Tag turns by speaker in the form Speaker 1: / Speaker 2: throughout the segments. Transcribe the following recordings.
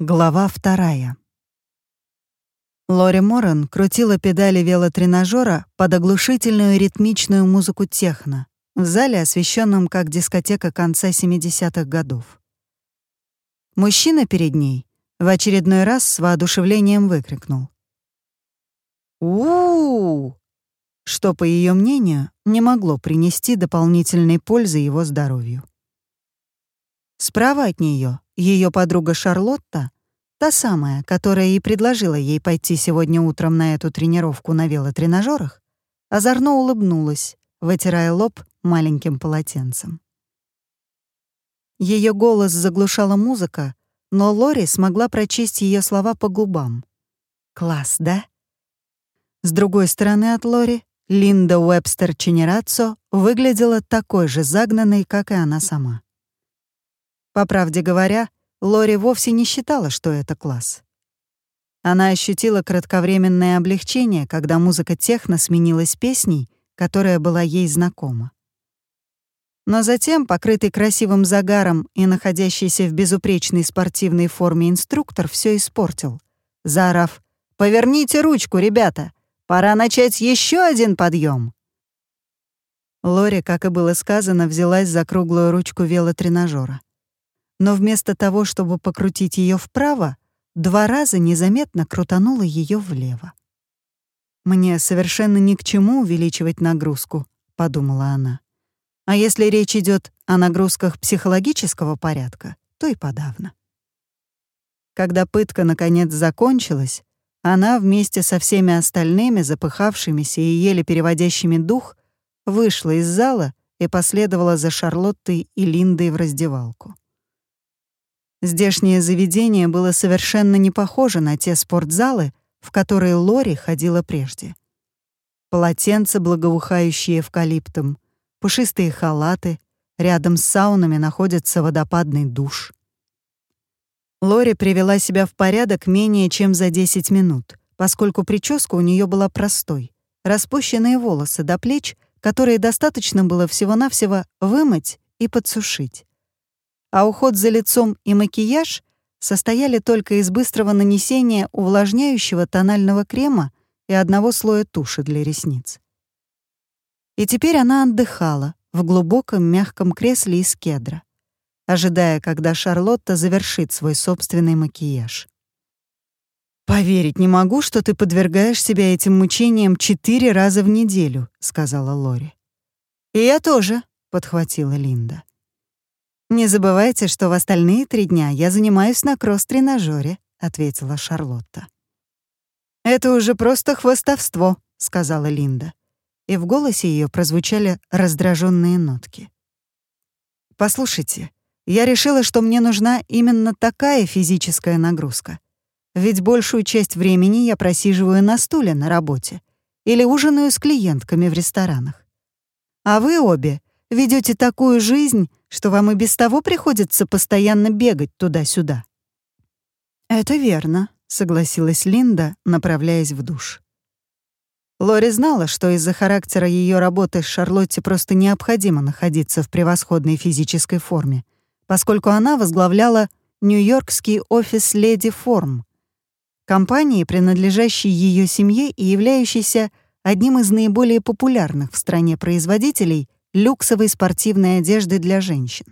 Speaker 1: Глава вторая. Лори Моран крутила педали велотренажера под оглушительную ритмичную музыку техно в зале, освещенном как дискотека конца 70-х годов. Мужчина перед ней в очередной раз с воодушевлением выкрикнул. у, -у, что, по ее мнению, не могло принести дополнительной пользы его здоровью. Справа от нее ее подруга Шарлотта, та самая, которая и предложила ей пойти сегодня утром на эту тренировку на велотренажерах, озорно улыбнулась, вытирая лоб маленьким полотенцем. Ее голос заглушала музыка, но Лори смогла прочесть ее слова по губам. «Класс, да?» С другой стороны от Лори, Линда Уэбстер Ченерацо выглядела такой же загнанной, как и она сама. По правде говоря, Лори вовсе не считала, что это класс. Она ощутила кратковременное облегчение, когда музыка техно сменилась песней, которая была ей знакома. Но затем, покрытый красивым загаром и находящийся в безупречной спортивной форме инструктор все испортил, заорав «Поверните ручку, ребята! Пора начать еще один подъем!» Лори, как и было сказано, взялась за круглую ручку велотренажера но вместо того, чтобы покрутить ее вправо, два раза незаметно крутанула ее влево. «Мне совершенно ни к чему увеличивать нагрузку», — подумала она. «А если речь идет о нагрузках психологического порядка, то и подавно». Когда пытка наконец закончилась, она вместе со всеми остальными, запыхавшимися и еле переводящими дух, вышла из зала и последовала за Шарлоттой и Линдой в раздевалку. Здешнее заведение было совершенно не похоже на те спортзалы, в которые Лори ходила прежде. Полотенца, благоухающие эвкалиптом, пушистые халаты, рядом с саунами находится водопадный душ. Лори привела себя в порядок менее чем за 10 минут, поскольку прическа у нее была простой, распущенные волосы до плеч, которые достаточно было всего-навсего вымыть и подсушить а уход за лицом и макияж состояли только из быстрого нанесения увлажняющего тонального крема и одного слоя туши для ресниц. И теперь она отдыхала в глубоком мягком кресле из кедра, ожидая, когда Шарлотта завершит свой собственный макияж. «Поверить не могу, что ты подвергаешь себя этим мучениям четыре раза в неделю», — сказала Лори. «И я тоже», — подхватила Линда. «Не забывайте, что в остальные три дня я занимаюсь на кросс-тренажёре», — ответила Шарлотта. «Это уже просто хвостовство», — сказала Линда. И в голосе ее прозвучали раздраженные нотки. «Послушайте, я решила, что мне нужна именно такая физическая нагрузка. Ведь большую часть времени я просиживаю на стуле на работе или ужинаю с клиентками в ресторанах. А вы обе ведете такую жизнь, что вам и без того приходится постоянно бегать туда-сюда». «Это верно», — согласилась Линда, направляясь в душ. Лори знала, что из-за характера ее работы Шарлотте просто необходимо находиться в превосходной физической форме, поскольку она возглавляла Нью-Йоркский офис «Леди Форм», компании, принадлежащей ее семье и являющейся одним из наиболее популярных в стране производителей люксовой спортивной одежды для женщин.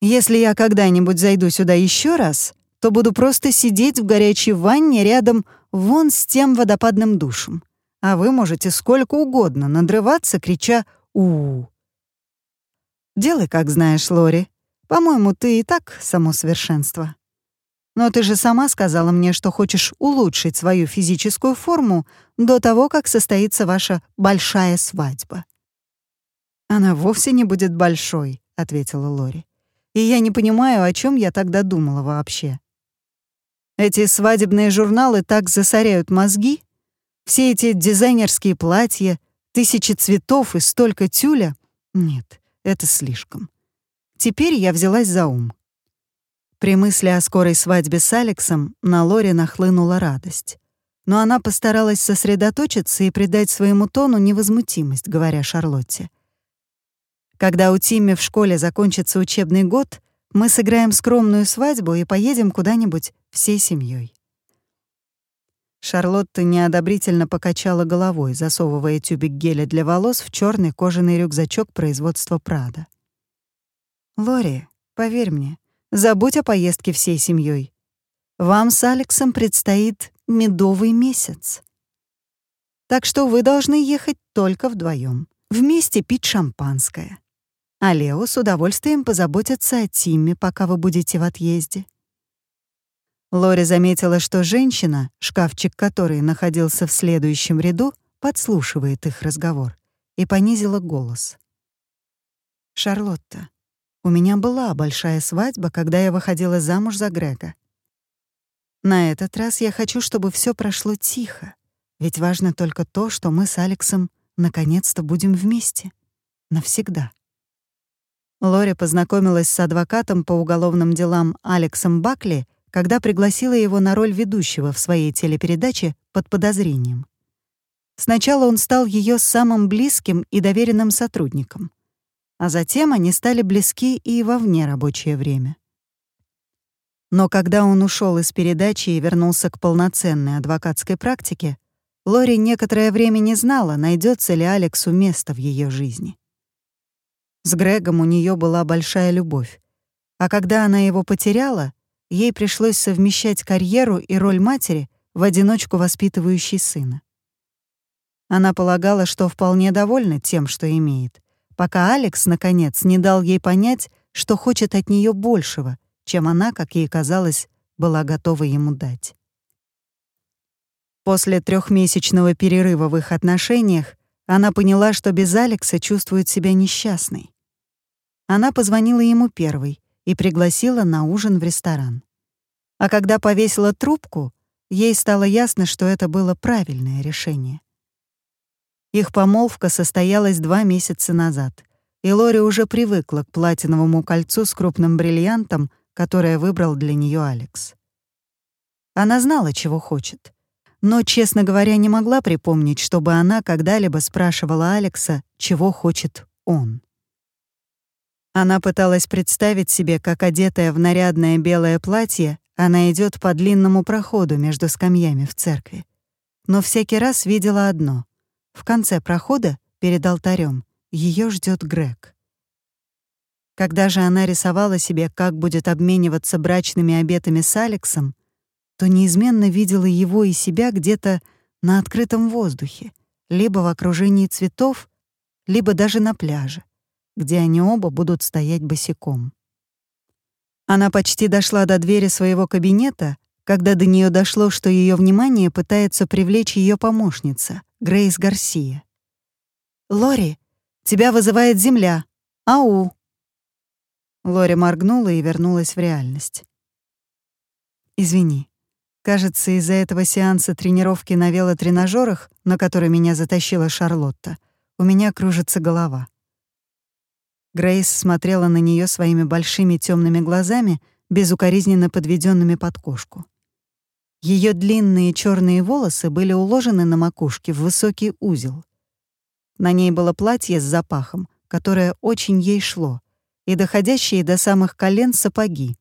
Speaker 1: Если я когда-нибудь зайду сюда еще раз, то буду просто сидеть в горячей ванне рядом вон с тем водопадным душем. А вы можете сколько угодно надрываться, крича у, -у, -у. Делай, как знаешь, Лори. По-моему, ты и так само совершенство. Но ты же сама сказала мне, что хочешь улучшить свою физическую форму до того, как состоится ваша большая свадьба. «Она вовсе не будет большой», — ответила Лори. «И я не понимаю, о чем я тогда думала вообще. Эти свадебные журналы так засоряют мозги. Все эти дизайнерские платья, тысячи цветов и столько тюля. Нет, это слишком. Теперь я взялась за ум. При мысли о скорой свадьбе с Алексом на Лори нахлынула радость. Но она постаралась сосредоточиться и придать своему тону невозмутимость, говоря Шарлотте — когда у Тимми в школе закончится учебный год, мы сыграем скромную свадьбу и поедем куда-нибудь всей семьей. Шарлотта неодобрительно покачала головой, засовывая тюбик геля для волос в черный кожаный рюкзачок производства Прада. «Лори, поверь мне, забудь о поездке всей семьей. Вам с Алексом предстоит медовый месяц. Так что вы должны ехать только вдвоем, вместе пить шампанское. А Лео с удовольствием позаботится о Тимме, пока вы будете в отъезде. Лори заметила, что женщина, шкафчик которой находился в следующем ряду, подслушивает их разговор, и понизила голос. «Шарлотта, у меня была большая свадьба, когда я выходила замуж за Грега. На этот раз я хочу, чтобы все прошло тихо, ведь важно только то, что мы с Алексом наконец-то будем вместе. Навсегда». Лори познакомилась с адвокатом по уголовным делам Алексом Бакли — когда пригласила его на роль ведущего в своей телепередаче «Под подозрением». Сначала он стал ее самым близким и доверенным сотрудником, а затем они стали близки и во внерабочее время. Но когда он ушел из передачи и вернулся к полноценной адвокатской практике, Лори некоторое время не знала, найдется ли Алексу место в ее жизни. С Грегом у нее была большая любовь, а когда она его потеряла, ей пришлось совмещать карьеру и роль матери в одиночку воспитывающей сына. Она полагала, что вполне довольна тем, что имеет, пока Алекс, наконец, не дал ей понять, что хочет от нее большего, чем она, как ей казалось, была готова ему дать. После трехмесячного перерыва в их отношениях она поняла, что без Алекса чувствует себя несчастной. Она позвонила ему первой, и пригласила на ужин в ресторан. А когда повесила трубку, ей стало ясно, что это было правильное решение. Их помолвка состоялась два месяца назад, и Лори уже привыкла к платиновому кольцу с крупным бриллиантом, которое выбрал для нее Алекс. Она знала, чего хочет, но, честно говоря, не могла припомнить, чтобы она когда-либо спрашивала Алекса, чего хочет он. Она пыталась представить себе, как одетая в нарядное белое платье, она идет по длинному проходу между скамьями в церкви. Но всякий раз видела одно. В конце прохода, перед алтарем, ее ждет Грег. Когда же она рисовала себе, как будет обмениваться брачными обетами с Алексом, то неизменно видела его и себя где-то на открытом воздухе, либо в окружении цветов, либо даже на пляже где они оба будут стоять босиком. Она почти дошла до двери своего кабинета, когда до нее дошло, что ее внимание пытается привлечь ее помощница, Грейс Гарсия. «Лори, тебя вызывает земля. Ау!» Лори моргнула и вернулась в реальность. «Извини. Кажется, из-за этого сеанса тренировки на велотренажерах, на который меня затащила Шарлотта, у меня кружится голова. Грейс смотрела на нее своими большими темными глазами, безукоризненно подведенными под кошку. Ее длинные черные волосы были уложены на макушке в высокий узел. На ней было платье с запахом, которое очень ей шло, и доходящие до самых колен сапоги.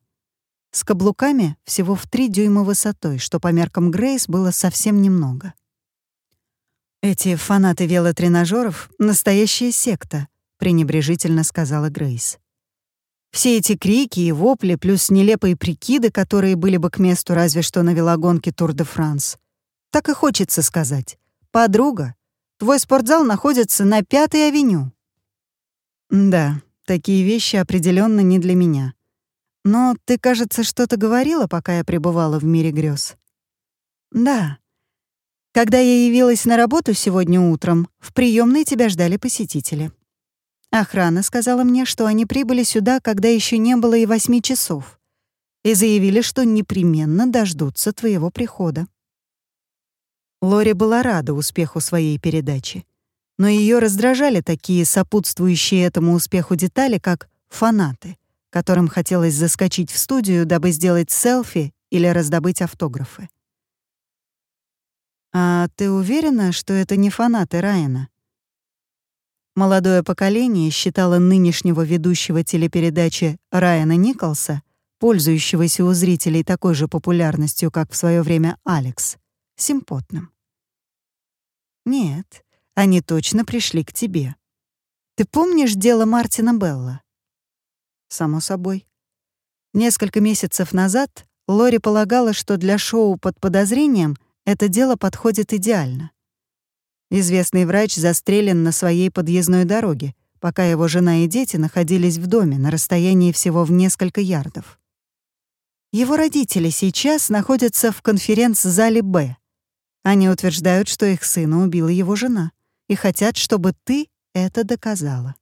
Speaker 1: С каблуками всего в три дюйма высотой, что по меркам Грейс было совсем немного. Эти фанаты велотренажеров — настоящая секта, пренебрежительно сказала Грейс. Все эти крики и вопли, плюс нелепые прикиды, которые были бы к месту разве что на велогонке Тур-де-Франс. Так и хочется сказать. «Подруга, твой спортзал находится на Пятой авеню». Да, такие вещи определенно не для меня. Но ты, кажется, что-то говорила, пока я пребывала в мире грез. Да. Когда я явилась на работу сегодня утром, в приемной тебя ждали посетители. Охрана сказала мне, что они прибыли сюда, когда еще не было и восьми часов, и заявили, что непременно дождутся твоего прихода. Лори была рада успеху своей передачи, но ее раздражали такие сопутствующие этому успеху детали, как фанаты, которым хотелось заскочить в студию, дабы сделать селфи или раздобыть автографы. «А ты уверена, что это не фанаты Райана?» Молодое поколение считало нынешнего ведущего телепередачи Райана Николса, пользующегося у зрителей такой же популярностью, как в свое время Алекс, симпотным. Нет, они точно пришли к тебе. Ты помнишь дело Мартина Белла? Само собой. Несколько месяцев назад Лори полагала, что для шоу «Под подозрением» это дело подходит идеально. Известный врач застрелен на своей подъездной дороге, пока его жена и дети находились в доме на расстоянии всего в несколько ярдов. Его родители сейчас находятся в конференц-зале «Б». Они утверждают, что их сына убила его жена, и хотят, чтобы ты это доказала.